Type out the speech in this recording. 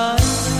night